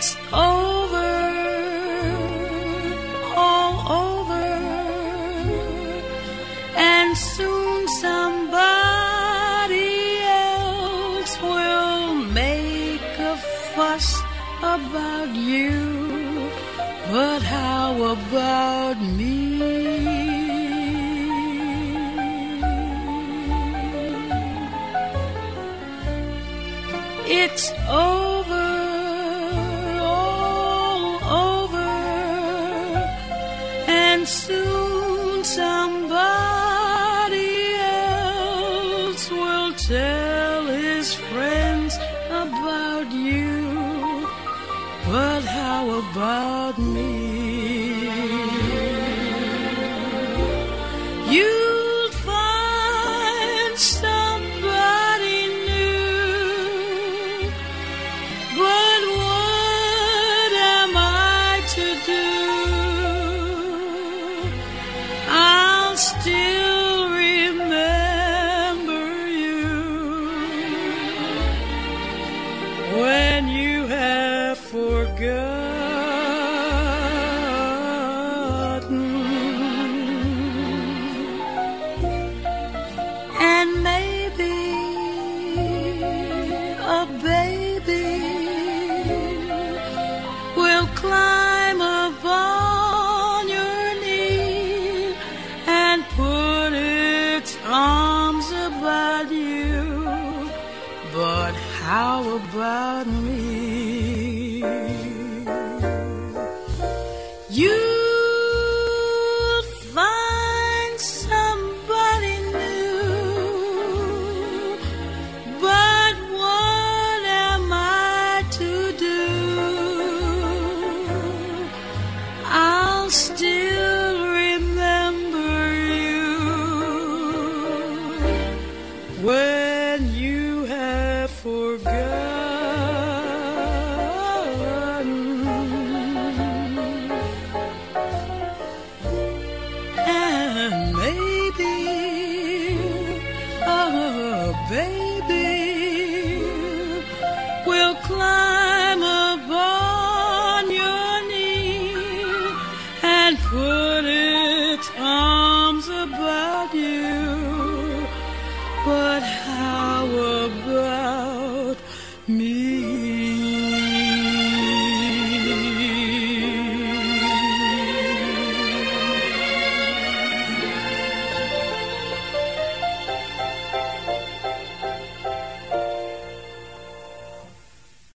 It's over, all over, and soon somebody else will make a fuss about you. But how about me? It's over. And soon somebody else will tell his friends about you. But how about me? Still remember you when you have forgotten. How about me? You'll baby, will climb upon your knee and put